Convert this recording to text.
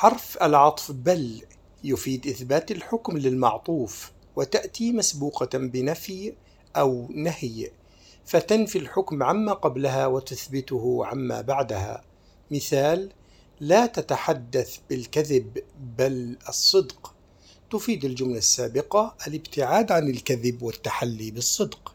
حرف العطف بل يفيد إثبات الحكم للمعطوف وتأتي مسبوقة بنفي أو نهي فتنفي الحكم عما قبلها وتثبته عما بعدها. مثال لا تتحدث بالكذب بل الصدق. تفيد الجملة السابقة الابتعاد عن الكذب والتحلي بالصدق.